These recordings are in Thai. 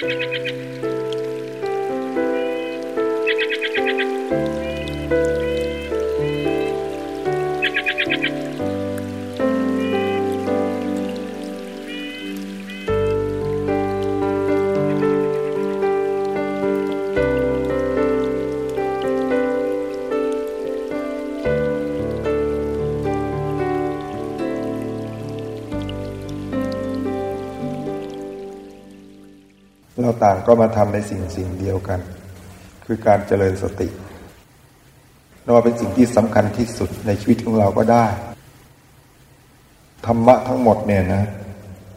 เต่างก็มาทำในสิ่งสิ่งเดียวกัน คือการเจริญสตินับเป็นสิ่งที่สำคัญที่สุดในชีวิตของเราก็ได้ ธรรมะทั้งหมดเนี่ยนะ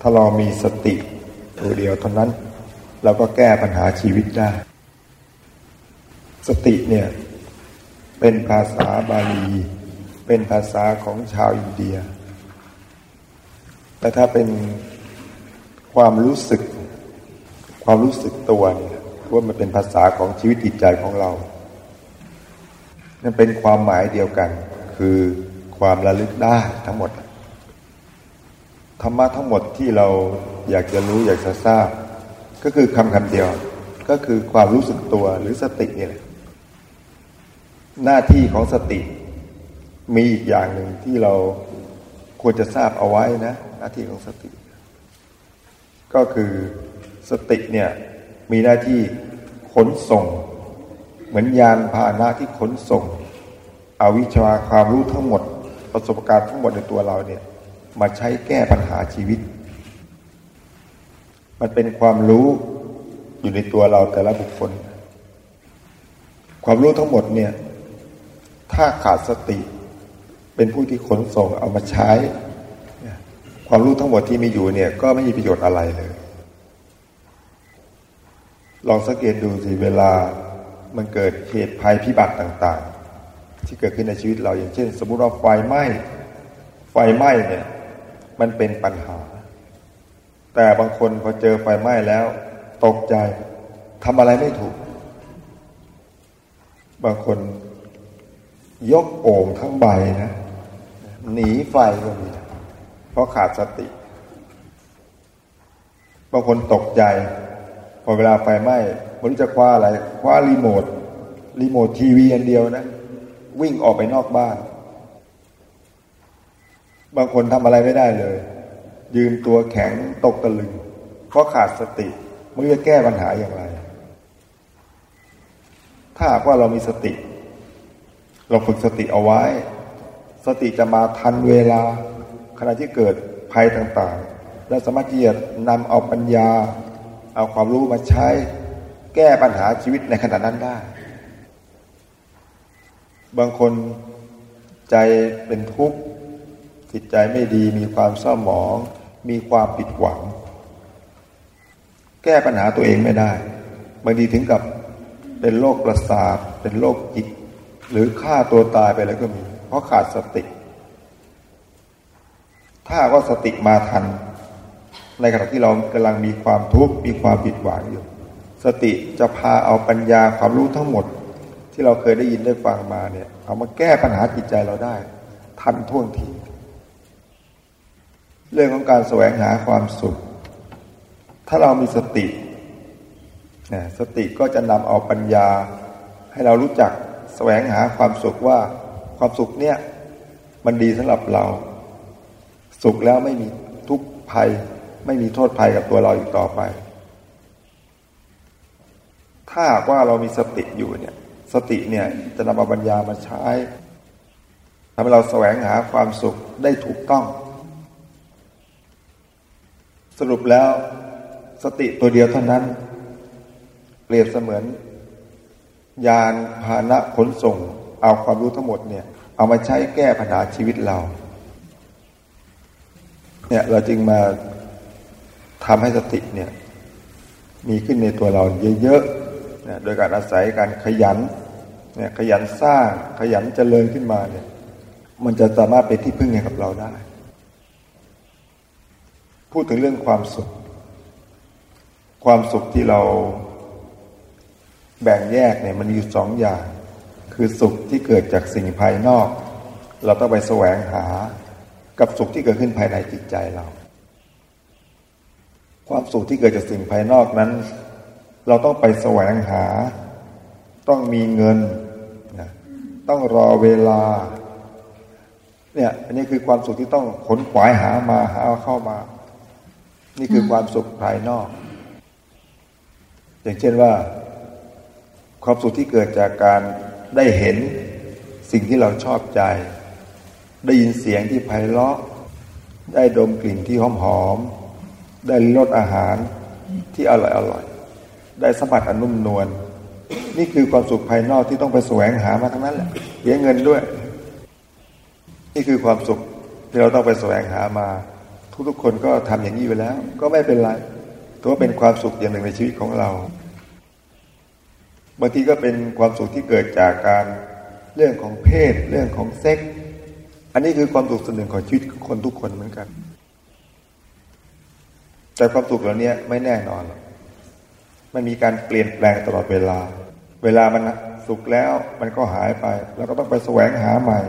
ถ้าเรามีสติตัวเดียวเท่านั้น เราก็แก้ปัญหาชีวิตได้ สติเนี่ย เป็นภาษาบาลี เป็นภาษาของชาวอินเดียแต่ถ้าเป็นความรู้สึก ความรู้สึกตัวเนี่ยว่ามันเป็นภาษาของชีวิตจิตใจของเรานั่นเป็นความหมายเดียวกัน คือความระลึกได้ทั้งหมดธรรมะทั้งหมดที่เราอยากจะรู้อยากจะทราบ ก็คือคำคำเดียว ก็คือความรู้สึกตัวหรือสตินี่แหละหน้าที่ของสติ มีอีกอย่างหนึ่งที่เราควรจะทราบเอาไว้นะ หน้าที่ของสติ ก็คือ สติเนี่ยมีหน้าที่ขนส่ง เหมือนยานพาหนะที่ขนส่ง อวิชาความรู้ทั้งหมด ประสบการณ์ทั้งหมดในตัวเราเนี่ยมาใช้แก้ปัญหาชีวิต มันเป็นความรู้อยู่ในตัวเราแต่ละบุคคล ความรู้ทั้งหมดเนี่ยถ้าขาดสติ เป็นผู้ที่ขนส่งเอามาใช้ ความรู้ทั้งหมดที่มีอยู่เนี่ยก็ไม่มีประโยชน์อะไรเลย ลองสังเกตดูสิเวลามันเกิดเหตุภัยพิบัติต่างๆ ที่เกิดขึ้นในชีวิตเราอย่างเช่น สมมุติว่าไฟไหม้ไฟไหม้เนี่ยมันเป็นปัญหา แต่บางคนพอเจอไฟไหม้แล้ว ตกใจทำอะไรไม่ถูก บางคนยกโอ่งทั้งใบนะหนีไฟก็มีเพราะขาดสติ บางคนตกใจ พอเวลาไฟไหม้มันจะคว้าอะไรคว้ารีโมทรีโมททีวีอันเดียวนะ วิ่งออกไปนอกบ้าน บางคนทำอะไรไม่ได้เลย ยืนตัวแข็งตกตะลึง เพราะขาดสติมันจะแก้ปัญหาอย่างไร ถ้าหากว่าเรามีสติ เราฝึกสติเอาไว้ สติจะมาทันเวลาขณะที่เกิดภัยต่างๆ และสามารถที่จะนำเอาปัญญา เอาความรู้มาใช้ แก้ปัญหาชีวิตในขณะนั้นได้ บางคนใจเป็นทุกข์จิตใจไม่ดีมีความเศร้าหมอง มีความผิดหวัง แก้ปัญหาตัวเองไม่ได้บางทีถึงกับเป็นโรคประสาทเป็นโรคจิต หรือฆ่าตัวตายไปแล้วก็มี เพราะขาดสติ ถ้าว่าสติมาทัน ในขณะที่เรากำลังมีความทุกข์มีความผิดหวังอยู่ สติจะพาเอาปัญญาความรู้ทั้งหมด ที่เราเคยได้ยินได้ฟังมาเนี่ย เอามาแก้ปัญหาจิตใจเราได้ ทันท่วงที เรื่องของการแสวงหาความสุข ถ้าเรามีสติสติก็จะนำเอาปัญญา ให้เรารู้จักแสวงหาความสุขว่าความสุขเนี่ยมันดีสำหรับเรา สุขแล้วไม่มีทุกข์ภัย ไม่มีโทษภัยกับตัวเราอีกต่อไป ถ้าว่าเรามีสติอยู่เนี่ย สติเนี่ยจะนำมาปัญญามาใช้ทำให้เราแสวงหาความสุขได้ถูกต้อง สรุปแล้วสติตัวเดียวเท่านั้น เปรียบเสมือน ยานพาหนะขนส่ง เอาความรู้ทั้งหมดเนี่ย เอามาใช้แก้ปัญหาชีวิตเรา เนี่ยเราจึงมา ทำให้สติเนี่ยมีขึ้นในตัวเราเยอะๆนี่ยโดยการอาศัยการขยันเนี่ยขยันสร้างขยันเจริญขึ้นมาเนี่ยมันจะสามารถเป็นที่พึ่งให้กับเราได้ พูดถึงเรื่องความสุข ความสุขที่เราแบ่งแยกเนี่ยมันมีอยู่สองอย่าง คือสุขที่เกิดจากสิ่งภายนอก เราต้องไปแสวงหา กับสุขที่เกิดขึ้นภายในจิตใจเรา ความสุขที่เกิดจากสิ่งภายนอกนั้น เราต้องไปแสวงหา ต้องมีเงินนะต้องรอเวลาเนี่ยอันนี้คือความสุขที่ต้องขนขวายหามาหาเข้ามา นี่คือความสุขภายนอก อย่างเช่นว่า ความสุขที่เกิดจากการได้เห็นสิ่งที่เราชอบใจ ได้ยินเสียงที่ไพเราะ ได้ดมกลิ่นที่หอมหอม ได้รสอาหารที่อร่อยอร่อย ได้สัมผัสอนุ่มนวลนี่คือความสุขภายนอกที่ต้องไปแสวงหามาทั้งนั้นแหละเสียเงินด้วย นี่คือความสุขที่เราต้องไปแสวงหามา ทุกๆคนก็ทำอย่างนี้ไปแล้ว ก็ไม่เป็นไรถือว่าเป็นความสุขอย่างหนึ่งในชีวิตของเราบางทีก็เป็นความสุขที่เกิดจากการเรื่องของเพศ เรื่องของเซ็ก อันนี้คือความสุขส่วนหนึ่งของชีวิตคนทุกคนเหมือนกัน แต่ความสุขเหล่านี้ไม่แน่นอนหรอกมันมีการเปลี่ยนแปลงตลอดเวลา เวลามันสุขแล้วมันก็หายไป แล้วก็ต้องไปแสวงหาใหม่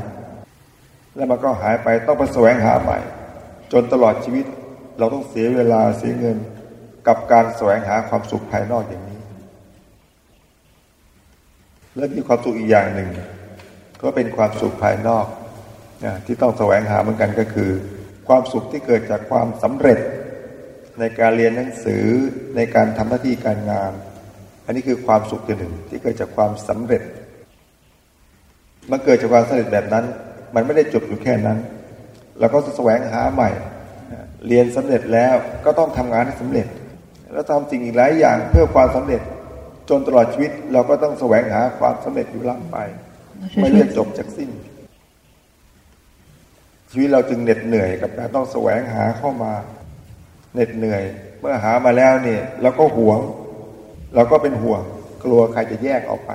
แล้วมันก็หายไปต้องไปแสวงหาใหม่ จนตลอดชีวิตเราต้องเสียเวลาเสียเงิน กับการแสวงหาความสุขภายนอกอย่างนี้ และมีความสุขอีกอย่างหนึ่ง ก็เป็นความสุขภายนอกที่ต้องแสวงหาเหมือนกันก็คือ ความสุขที่เกิดจากความสำเร็จ ในการเรียนหนังสือในการทำหน้าที่การงาน อันนี้คือความสุขตัวหนึ่งที่เกิดจากความสำเร็จ มันเกิดจากความสำเร็จแบบนั้น มันไม่ได้จบอยู่แค่นั้นเราก็จะแสวงหาใหม่ เรียนสำเร็จแล้วก็ต้องทำงานให้สำเร็จ แล้วทำสิ่งอีกหลายอย่างเพื่อความสำเร็จจนตลอดชีวิตเราก็ต้องแสวงหาความสำเร็จอยู่ล่ำไปไม่เรียกจบจากสิ้นชีวิตเราจึงเหน็ดเหนื่อยกับการต้องแสวงหาเข้ามา เหน็ดเหนื่อย เมื่อหามาแล้วเนี่ยเราก็หวง เราก็เป็นห่วง กลัวใครจะแยกออกไป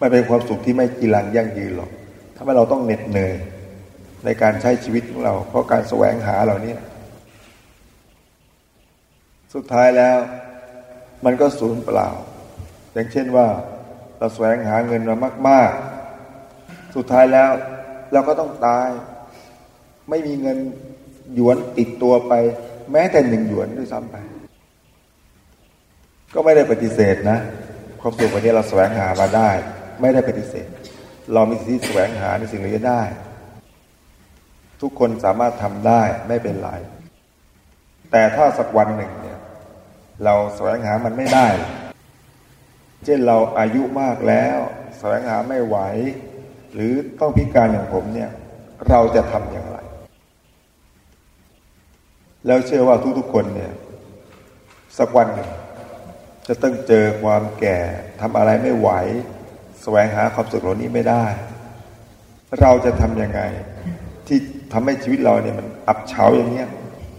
มันเป็นความสุขที่ไม่กีรังยั่งยืนหรอกทำให้เราต้องเหน็ดเหนื่อยในการใช้ชีวิตของเรา เพราะการแสวงหาเหล่านี้สุดท้ายแล้ว มันก็สูญเปล่า อย่างเช่นว่าเราแสวงหาเงินมามาก ๆ สุดท้ายแล้ว เราก็ต้องตาย ไม่มีเงิน หยวนติดตัวไป แม้แต่หนึ่งหยวนด้วยซ้ำไป ก็ไม่ได้ปฏิเสธนะ ความสุขวันนี้เราแสวงหามาได้ ไม่ได้ปฏิเสธ เรามีสิทธิแสวงหาในสิ่งนี้ได้ ทุกคนสามารถทำได้ไม่เป็นไร แต่ถ้าสักวันหนึ่งเนี่ย เราแสวงหามันไม่ได้ เช่นเราอายุมากแล้วแสวงหาไม่ไหว หรือต้องพิการอย่างผมเนี่ย เราจะทำอย่างไร แล้วเชื่อว่าทุกๆคนเนี่ยสักวันหนึ่งจะต้องเจอความแก่ทำอะไรไม่ไหวแสวงหาความสุขเหล่านี้ไม่ได้ เราจะทำยังไง ที่ทำให้ชีวิตเราเนี่ยมันอับเฉาอย่างเนี้ย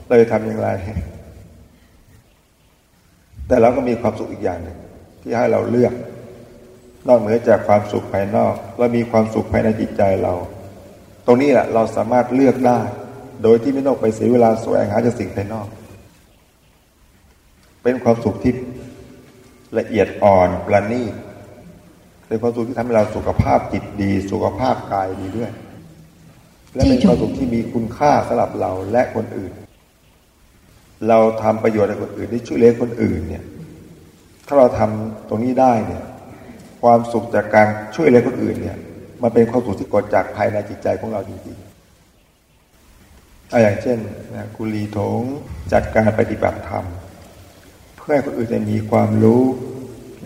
เราจะทำอย่างไร แต่เราก็มีความสุขอีกอย่างหนึ่งที่ให้เราเลือก นอกเหนือจากความสุขภายนอก เรามีความสุขภายในจิตใจเรา ตรงนี้แหละเราสามารถเลือกได้ โดยที่ไม่ต้องไปเสียเวลาแสวงหาจากสิ่งภายนอก เป็นความสุขที่ละเอียดอ่อนประณีตเป็นความสุขที่ทำให้เราสุขภาพจิตดี สุขภาพกายดีด้วย และเป็นความสุขที่มีคุณค่าสำหรับเราและคนอื่น เราทำประโยชน์ให้คนอื่นได้ช่วยเหลือคนอื่นเนี่ย ถ้าเราทำตรงนี้ได้เนี่ย ความสุขจากการช่วยเหลือคนอื่นเนี่ย มันเป็นความสุขที่เกิดจากภายในจิตใจของเราจริงๆ อย่างเช่นนะกุลีถงจัดการปฏิบัติธรรม เพื่อให้คนอื่นได้มีความรู้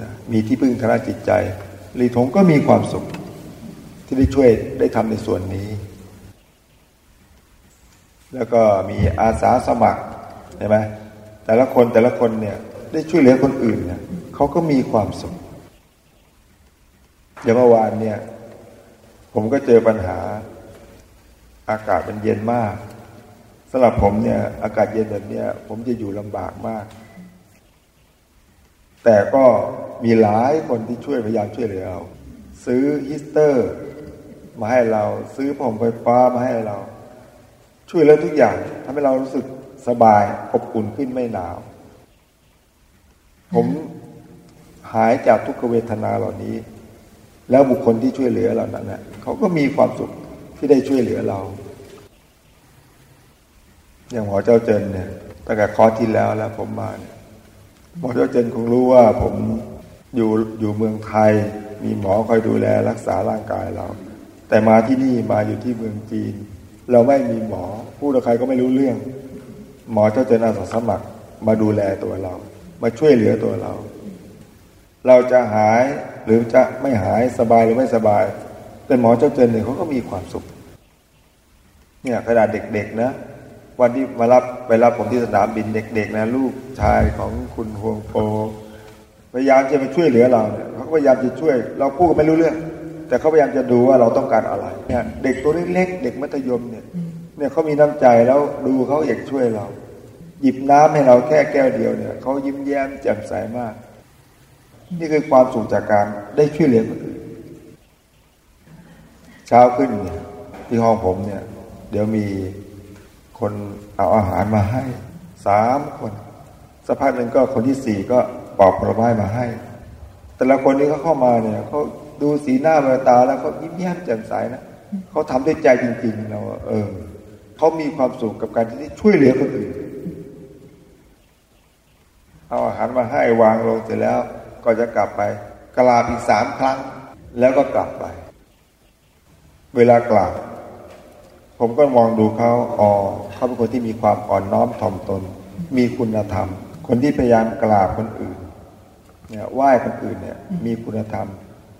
นะมีที่พึ่งทางจิตใจลีทงก็มีความสุข ที่ได้ช่วยได้ทำในส่วนนี้ แล้วก็มีอาสาสมัครใช่ไหมแต่ละคนแต่ละคนเนี่ยได้ช่วยเหลือคนอื่นเนี่ยเขาก็มีความสุขอย่างเมื่อวานเนี่ย ผมก็เจอปัญหาอากาศมันเย็นมากสำหรับผมเนี่ย อากาศเย็นแบบนี้ผมจะอยู่ลำบากมาก แต่ก็มีหลายคนที่ช่วยพยายามช่วยเหลือเรา ซื้อฮิสเตอร์ มาให้เรา ซื้อพรมไฟฟ้ามาให้เรา ช่วยเหลือทุกอย่างทำให้เรารู้สึกสบายอบอุ่นขึ้นไม่หนาว ผมหายจากทุกขเวทนาเหล่านี้ แล้วบุคคลที่ช่วยเหลือเรานั้นนะเขาก็มีความสุขที่ได้ช่วยเหลือเรา อย่างหมอเจ้าเจินเนี่ยตั้งแต่คอที่แล้วแล้วผมมาเนี่ยหมอเจ้าเจนคงรู้ว่าผมอยู่อยู่เมืองไทย มีหมอคอยดูแลรักษาร่างกายเรา แต่มาที่นี่มาอยู่ที่เมืองจีน เราไม่มีหมอพูดกับใครก็ไม่รู้เรื่อง หมอเจ้าเจนอาสาสมัครมาดูแลตัวเรา มาช่วยเหลือตัวเรา เราจะหายหรือจะไม่หายสบายหรือไม่สบาย เป็นหมอเจ้าเจนเนี่ยเขาก็มีความสุขเนี่ยขนาดเด็กๆนะ วันที่มารับไปรับผมที่สนามบินเด็ก ๆ นะ ลูกชายของคุณฮวงโปพยายามจะไปช่วยเหลือเราเนี่ยเขาพยายามจะช่วย เราพูดก็ไม่รู้เรื่อง แต่เขาพยายามจะดูว่าเราต้องการอะไรเนี่ยเด็กตัวเล็กๆเด็กมัธยมเนี่ยเนี่ยเขามีน้ำใจแล้วดูเขาอยากช่วยเรา หยิบน้ำให้เราแค่แก้วเดียวเนี่ยเขายิ้มแย้มแจ่มใสมาก นี่คือความสุขจากการได้ช่วยเหลือคนอื่นเช้าขึ้นเนี่ยที่ห้องผมเนี่ย เดี๋ยวมี คนเอาอาหารมาให้สามคนสักพักหนึ่งก็คนที่สี่ก็ปอกผลไม้มาให้ แต่ละคนนี้เขาเข้ามาเนี่ยเขาดูสีหน้าแววตาแล้วเขายิ้มแย้มแจ่มใสนะเขาทำด้วยใจจริง ๆ เราเออเขามีความสุขกับการที่ช่วยเหลือคนอื่นเอาอาหารมาให้วางลงเสร็จแล้ว ก็จะกลับไปกราบอีกสามครั้ง แล้วก็กลับไป เวลากราบ ผมก็มองดูเขาอ๋อเขาเป็นคนที่มีความอ่อนน้อมถ่อมตน มีคุณธรรม คนที่พยายามกราบคนอื่นเนี่ยไหว้คนอื่นเนี่ยมีคุณธรรม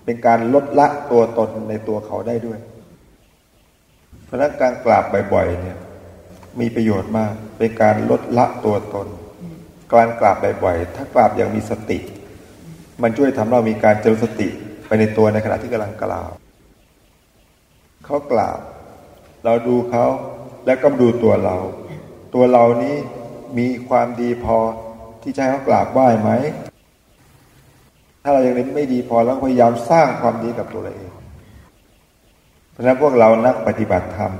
เป็นการลดละตัวตนในตัวเขาได้ด้วย เพราะนั้นการกราบบ่อยๆเนี่ย มีประโยชน์มาก เป็นการลดละตัวตน การกราบบ่อยๆถ้ากราบอย่างมีสติ มันช่วยทำเรามีการเจริญสติไปในตัวในขณะที่กำลังกราบเขากราบ เราดูเขาแล้วก็ดูตัวเรา ตัวเรานี้มีความดีพอที่จะให้เขากราบไหว้ไหม ถ้าเรายังไม่ดีพอเราพยายามสร้างความดีกับตัวเราเอง เพราะฉะนั้นพวกเรานักปฏิบัติธรรม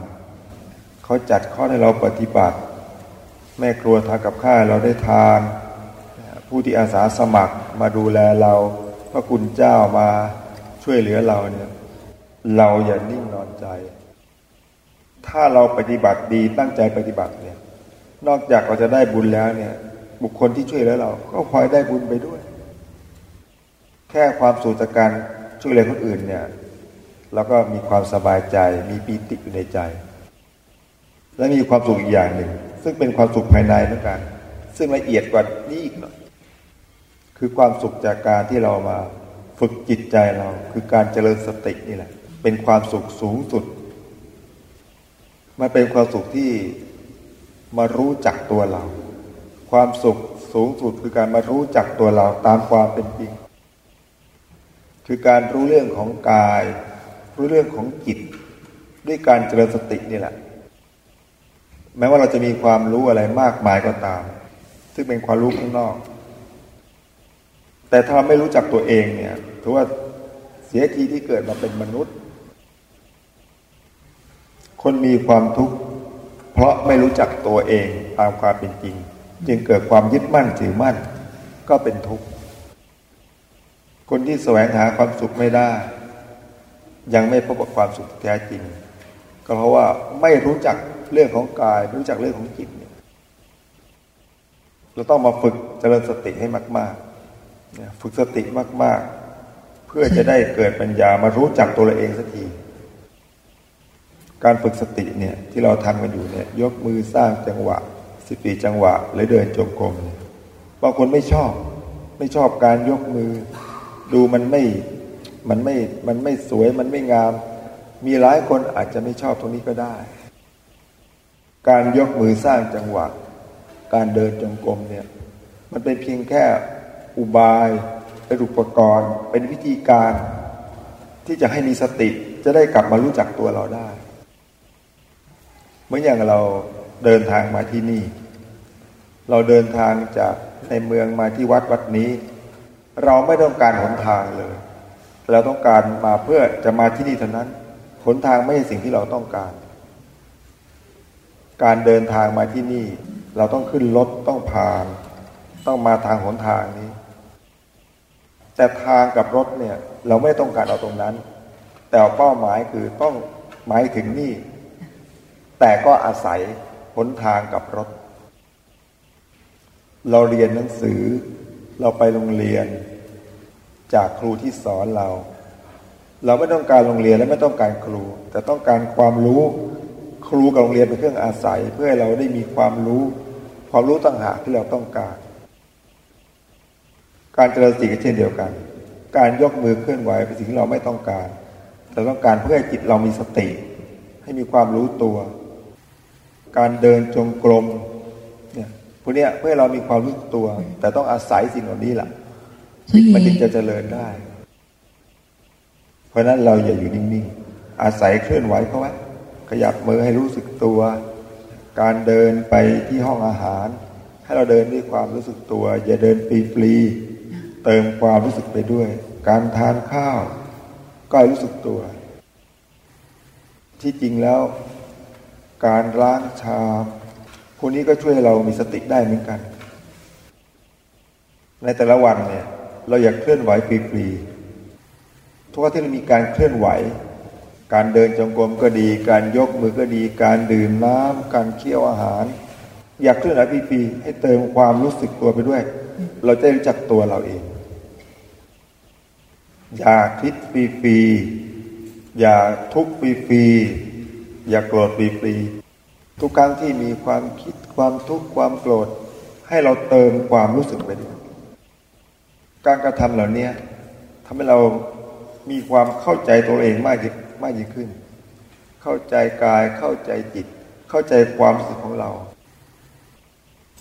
เขาจัดข้อให้เราปฏิบัติ แม่ครัวทากับข้าเราได้ทาน ผู้ที่อาสาสมัครมาดูแลเรา พระคุณเจ้ามาช่วยเหลือเราเนี่ย เราอย่านิ่งนอนใจ ถ้าเราปฏิบัติดีตั้งใจปฏิบัติเนี่ย นอกจากเราจะได้บุญแล้วเนี่ย บุคคลที่ช่วยแล้วเรา ก็พลอยได้บุญไปด้วย แค่ความสุขจากการช่วยเหลือคนอื่นเนี่ยเราก็มีความสบายใจ มีปีติอยู่ในใจ และมีความสุขอีกอย่างหนึ่ง ซึ่งเป็นความสุขภายในเหมือนกัน ซึ่งละเอียดกว่านี้อีกหน่อยคือความสุขจากการที่เรามาฝึกจิตใจเรา คือการเจริญสตินี่แหละ เป็นความสุขสูงสุด มันเป็นความสุขที่มารู้จักตัวเรา ความสุขสูงสุดคือการมารู้จักตัวเราตามความเป็นจริง คือการรู้เรื่องของกาย รู้เรื่องของจิต ด้วยการเจริญสตินี่แหละ แม้ว่าเราจะมีความรู้อะไรมากมายก็ตาม ซึ่งเป็นความรู้ข้างนอก แต่ถ้าเราไม่รู้จักตัวเองเนี่ยถือว่าเสียทีที่เกิดมาเป็นมนุษย์ คนมีความทุกข์เพราะไม่รู้จักตัวเองตามความเป็นจริง จึงเกิดความยึดมั่นถือมั่น ก็เป็นทุกข์ คนที่แสวงหาความสุขไม่ได้ ยังไม่พบกับความสุขแท้จริง ก็เพราะว่าไม่รู้จักเรื่องของกายไม่รู้จักเรื่องของจิตเนี่ยเราต้องมาฝึกเจริญสติให้มากๆฝึกสติมากๆ เพื่อจะได้เกิดปัญญามารู้จักตัวเราเองสักที การฝึกสติเนี่ยที่เราทำกันอยู่เนี่ยยกมือสร้างจังหวะสิบปีจังหวะหรือเดินจงกรมบางคนไม่ชอบ ไม่ชอบการยกมือ ดูมันไม่มันไม่มันไม่สวยมันไม่งาม มีหลายคนอาจจะไม่ชอบตรงนี้ก็ได้ การยกมือสร้างจังหวะ การเดินจงกรมเนี่ยมันเป็นเพียงแค่อุบายเป็นอุปกรณ์ เป็นวิธีการ ที่จะให้มีสติจะได้กลับมารู้จักตัวเราได้ เมื่ออย่างเราเดินทางมาที่นี่ เราเดินทางจากในเมืองมาที่วัดวัดนี้ เราไม่ต้องการหนทางเลย เราต้องการมาเพื่อจะมาที่นี่เท่านั้นหนทางไม่ใช่สิ่งที่เราต้องการ การเดินทางมาที่นี่ เราต้องขึ้นรถต้องผ่าน ต้องมาทางหนทางนี้ แต่ทางกับรถเนี่ย เราไม่ต้องการเอาตรงนั้น แต่เป้าหมายคือต้องหมายถึงนี่ แต่ก็อาศัยหนทางกับรถ เราเรียนหนังสือ เราไปโรงเรียน จากครูที่สอนเรา เราไม่ต้องการโรงเรียนและไม่ต้องการครู แต่ต้องการความรู้ครูกับโรงเรียนเป็นเครื่องอาศัยเพื่อให้เราได้มีความรู้ ความรู้ต่างหากที่เราต้องการ การเจริญสติก็เช่นเดียวกัน การยกมือเคลื่อนไหวเป็นสิ่งที่เราไม่ต้องการ แต่ต้องการเพื่อให้จิตเรามีสติ ให้มีความรู้ตัว การเดินจงกรมเนี่ยพวกนี้เพื่อเรามีความรู้ตัว แต่ต้องอาศัยสิ่งเหล่านี้แหละมันถึงจะเจริญได้ เพราะนั้นเราอย่าอยู่นิ่งๆ อาศัยเคลื่อนไหวเขาไว้ขยับมือให้รู้สึกตัว การเดินไปที่ห้องอาหาร ให้เราเดินด้วยความรู้สึกตัว อย่าเดินปลีๆเติมความรู้สึกไปด้วย การทานข้าว ก็รู้สึกตัว ที่จริงแล้ว การล้างชามพวกนี้ก็ช่วยเรามีสติได้เหมือนกัน ในแต่ละวันเนี่ย เราอยากเคลื่อนไหวฟรีๆทุกที่เรามีการเคลื่อนไหว การเดินจงกรมก็ดี การยกมือก็ดี การดื่มน้ำการเคี่ยวอาหาร อยากเคลื่อนไหวฟรีๆให้เติมความรู้สึกตัวไปด้วย เราจะรู้จักตัวเราเอง อย่าคิดฟรีๆอย่าทุกข์ฟรีๆ อย่าโกรธฟรีๆทุกครั้งที่มีความคิดความทุกข์ความโกรธ ให้เราเติมความรู้สึกไปด้วยการกระทำเหล่านี้ทำให้เรามีความเข้าใจตัวเองมากยิ่งมากยิ่งขึ้น เข้าใจกายเข้าใจจิต เข้าใจความรู้สึกของเรา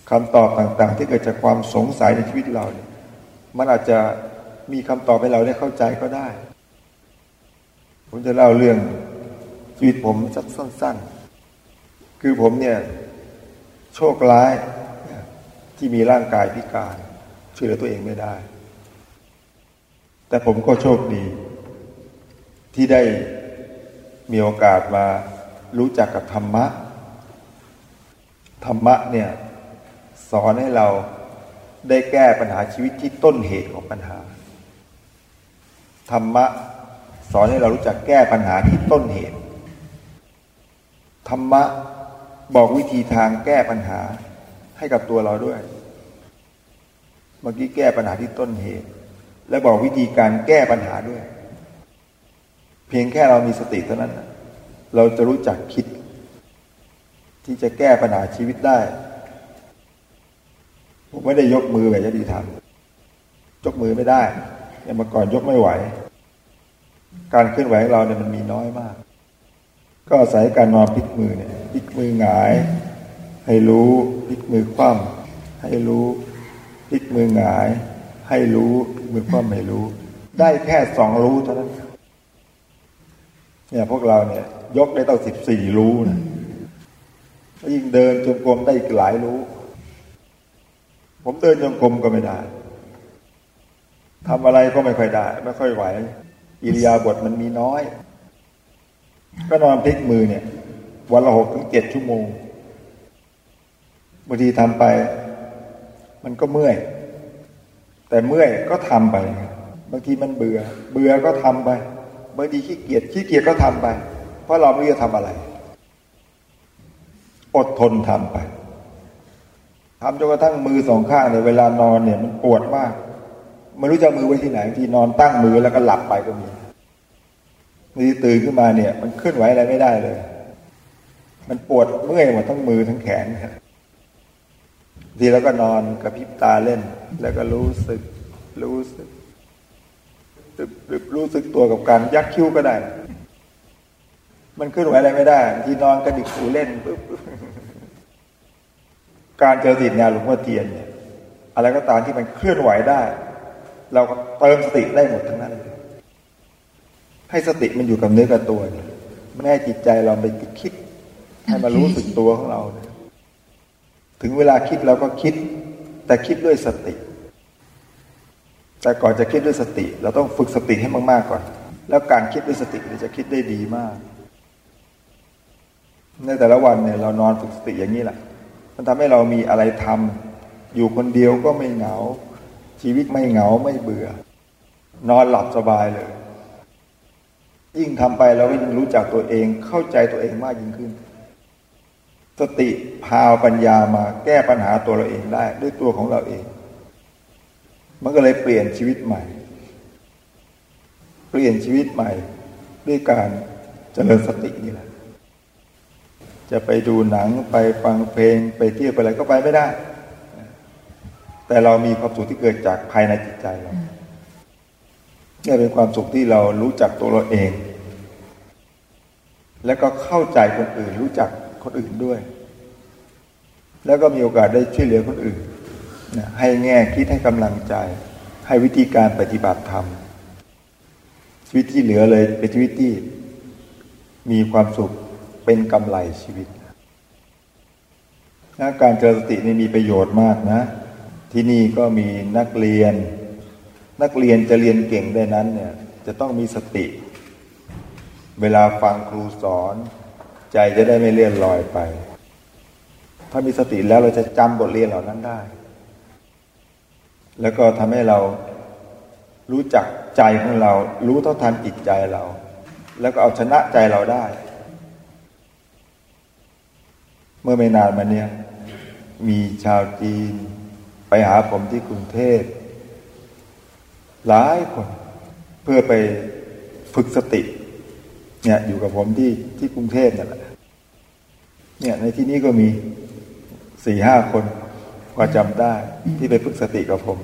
คำตอบต่างๆ ที่เกิดจากความสงสัยในชีวิตเราเนี่ยมันอาจจะมีคำตอบให้เราได้เข้าใจก็ได้ ผมจะเล่าเรื่อง ชีวิตผมสักสั้น ๆ คือผมเนี่ย โชคร้ายที่มีร่างกายพิการ ช่วยเหลือตัวเองไม่ได้ แต่ผมก็โชคดี ที่ได้มีโอกาสมารู้จักกับธรรมะ ธรรมะเนี่ย สอนให้เราได้แก้ปัญหาชีวิตที่ต้นเหตุของปัญหา ธรรมะ สอนให้เรารู้จักแก้ปัญหาที่ต้นเหตุ ธรรมะบอกวิธีทางแก้ปัญหาให้กับตัวเราด้วย เมื่อกี้แก้ปัญหาที่ต้นเหตุ และบอกวิธีการแก้ปัญหาด้วย เพียงแค่เรามีสติเท่านั้น เราจะรู้จักคิด ที่จะแก้ปัญหาชีวิตได้ ผมไม่ได้ยกมือแบบยติธรรมยกมือไม่ได้ย่างเมื่อก่อนยกไม่ไหว การเคลื่อนไหวของเราเนี่ยมันมีน้อยมาก ก็อาศัยการนอนพลิกมือเนี่ยพลิกมือหงาย ให้รู้พลิกมือคว่ำให้รู้พลิกมือหงาย ให้รู้มือคว่ำให้รู้ ได้แค่สองรู้เท่านั้นเนี่ยพวกเราเนี่ย ยกได้ตั้งสิบสี่รู้นะยิ่งเดินจงกรมได้อีกหลายรู้ ผมเดินจงกรมก็ไม่ได้ทำอะไรก็ไม่ค่อยได้ ไม่ค่อยไหว อิริยาบถมันมีน้อย ก็นอนพลิกมือเนี่ย วันละหกถึงเจ็ดชั่วโมงบางทีทำไป มันก็เมื่อย แต่เมื่อยก็ทำไป บางทีมันเบื่อ เบื่อก็ทำไป บางทีขี้เกียจขี้เกียจก็ทำไป เพราะเราไม่รู้จะทำอะไร อดทนทำไปทำจนกระทั่งมือสองข้างเนี่ยเวลานอนเนี่ยมันปวดมากไม่รู้จะมือไว้ที่ไหนที่นอนตั้งมือแล้วก็หลับไปก็มี มีตื่นขึ้นมาเนี่ย มันเคลื่อนไหวอะไรไม่ได้เลย มันปวดเมื่อยหมดทั้งมือทั้งแขนทีแล้วก็นอนกระพริบตาเล่น แล้วก็รู้สึก รู้สึกรู้สึกตัวกับการยักคิ้วก็ได้ มันเคลื่อนไหวอะไรไม่ได้ ทีนอนกระดิกหูเล่นปุ๊บการเจอติดงานหลวงพ่อเทียนเนี่ยอะไรก็ตามที่มันเคลื่อนไหวได้ เราก็เติมสติได้หมดทั้งนั้นเลย ให้สติมันอยู่กับเนื้อกับตัวเนี่ยไม่ให้จิตใจเราไปคิด ให้มารู้สึกตัวของเราถึงเวลาคิดเราก็คิด แต่คิดด้วยสติ แต่ก่อนจะคิดด้วยสติ เราต้องฝึกสติให้มากๆก่อน แล้วการคิดด้วยสติเราจะคิดได้ดีมาก ในแต่ละวันเนี่ยเรานอนฝึกสติอย่างนี้แหละมันทำให้เรามีอะไรทำอยู่คนเดียวก็ไม่เหงา ชีวิตไม่เหงาไม่เบื่อ นอนหลับสบายเลย ยิ่งทำไปเรายิ่งรู้จักตัวเองเข้าใจตัวเองมากยิ่งขึ้น สติพาวปัญญามาแก้ปัญหาตัวเราเองได้ ด้วยตัวของเราเอง มันก็เลยเปลี่ยนชีวิตใหม่ เปลี่ยนชีวิตใหม่ ด้วยการเจริญสตินี่แหละ จะไปดูหนังไปฟังเพลงไปเที่ยวไปอะไรก็ไปไม่ได้ แต่เรามีความสุขที่เกิดจากภายในจิตใจเรา นี่เป็นความสุขที่เรารู้จักตัวเราเอง แล้วก็เข้าใจคนอื่น รู้จักคนอื่นด้วย แล้วก็มีโอกาสได้ช่วยเหลือคนอื่นให้แง่คิดให้กำลังใจ ให้วิธีการปฏิบัติธรรมชีวิตที่เหลือเลยเป็นชีวิตที่มีความสุขเป็นกำไรชีวิตนะการเจริญสตินี่มีประโยชน์มากนะ ที่นี่ก็มีนักเรียน นักเรียนจะเรียนเก่งได้นั้นเนี่ยจะต้องมีสติ เวลาฟังครูสอน ใจจะได้ไม่เลื่อนลอยไป ถ้ามีสติแล้วเราจะจำบทเรียนเหล่านั้นได้ แล้วก็ทำให้เรารู้จักใจของเรา รู้เท่าทันจิตใจเรา แล้วก็เอาชนะใจเราได้ เมื่อไม่นานมาเนี้ยมีชาวจีน ไปหาผมที่กรุงเทพ หลายคน เพื่อไปฝึกสติ เนี่ยอยู่กับผมที่ที่กรุงเทพนี่แหละเนี่ยในที่นี้ก็มีสี่ห้าคนกว่าจำได้ ที่ไปฝึกสติกับผม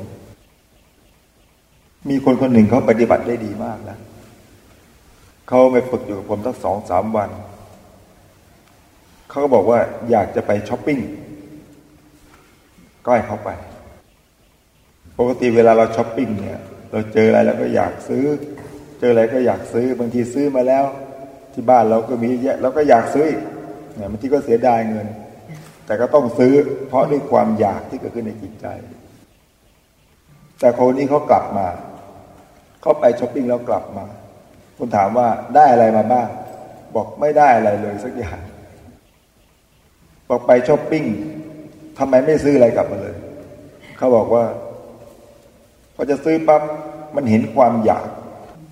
มีคนคนหนึ่งเขาปฏิบัติได้ดีมากนะเขาไปฝึกอยู่กับผมตั้งสองสามวันเขาก็บอกว่าอยากจะไปช้อปปิ้งก็ให้เขาไป ปกติเวลาเราช้อปปิ้งเนี่ย เราเจออะไรแล้วก็อยากซื้อ เจออะไรก็อยากซื้อบางทีซื้อมาแล้ว ที่บ้านเราก็มีเยอะเราก็อยากซื้อเนี่ยบางทีก็เสียดายเงิน แต่ก็ต้องซื้อ เพราะด้วยความอยากที่เกิดขึ้นในจิตใจ แต่คนนี้เขากลับมาเขาไปช้อปปิ้งแล้วกลับมาคุณถามว่าได้อะไรมาบ้าง บอกไม่ได้อะไรเลยสักอย่างบอกไปช้อปปิ้งทำไมไม่ซื้ออะไรกลับมาเลย เขาบอกว่า อจะซื้อปั๊บมันเห็นความอยาก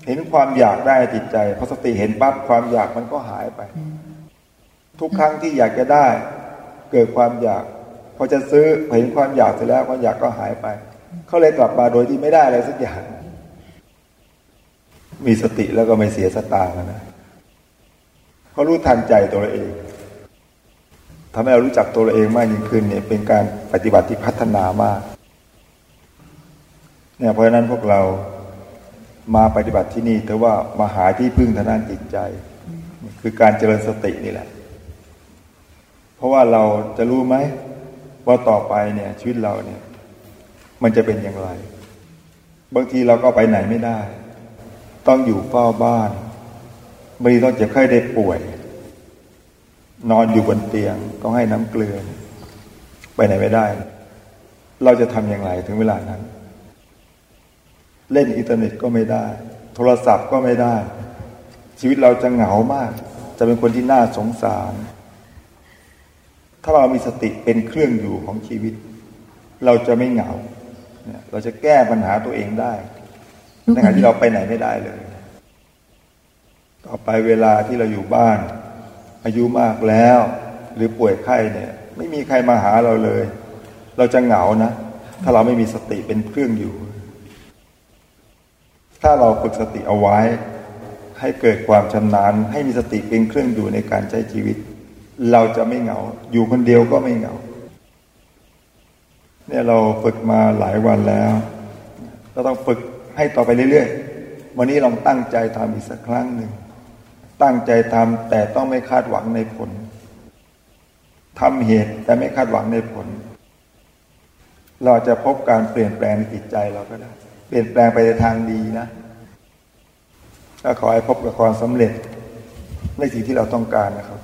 เห็นความอยากได้จิตใจพอสติเห็นปั๊บความอยากมันก็หายไป ทุกครั้งที่อยากจะได้ เกิดความอยาก พอจะซื้อเห็นความอยากเสร็จแล้วความอยากก็หายไป เขาเลยกลับมาโดยที่ไม่ได้อะไรสักอย่าง มีสติแล้วก็ไม่เสียสตางค์นะเขารู้ทันใจตัวเองทำให้เรารู้จักตัวเราเองมากยิ่งขึ้นเนี่ยเป็นการปฏิบัติที่พัฒนามาก เนี่ยเพราะฉะนั้นพวกเรามาปฏิบัติที่นี่แต่ว่ามาหาที่พึ่งทางด้านจิตใจ คือการเจริญสตินี่แหละ เพราะว่าเราจะรู้ไหมว่าต่อไปเนี่ยชีวิตเราเนี่ยมันจะเป็นอย่างไร บางทีเราก็ไปไหนไม่ได้ ต้องอยู่เฝ้าบ้านบางทีต้องเจ็บไข้ได้ป่วย นอนอยู่บนเตียง ต้องให้น้ำเกลือ ไปไหนไม่ได้ เราจะทำอย่างไรถึงเวลานั้น เล่นอินเทอร์เน็ตก็ไม่ได้ โทรศัพท์ก็ไม่ได้ ชีวิตเราจะเหงามาก จะเป็นคนที่น่าสงสาร ถ้าเรามีสติเป็นเครื่องอยู่ของชีวิต เราจะไม่เหงาเราจะแก้ปัญหาตัวเองได้ในขณะที่เราไปไหนไม่ได้เลย ต่อไปเวลาที่เราอยู่บ้าน อายุมากแล้ว หรือป่วยไข้เนี่ย ไม่มีใครมาหาเราเลย เราจะเหงานะ ถ้าเราไม่มีสติเป็นเครื่องอยู่ ถ้าเราฝึกสติเอาไว้ ให้เกิดความชำนาญ ให้มีสติเป็นเครื่องอยู่ในการใช้ชีวิต เราจะไม่เหงา อยู่คนเดียวก็ไม่เหงา เนี่ยเราฝึกมาหลายวันแล้วเราต้องฝึกให้ต่อไปเรื่อยๆ วันนี้ลองตั้งใจทำอีกสักครั้งหนึ่ง ตั้งใจทำแต่ต้องไม่คาดหวังในผลทำเหตุแต่ไม่คาดหวังในผล เราจะพบการเปลี่ยนแปลงในจิตใจเราก็ได้ เปลี่ยนแปลงไปในทางดีนะก็ขอให้พบกับความสำเร็จในสิ่งที่เราต้องการนะครับ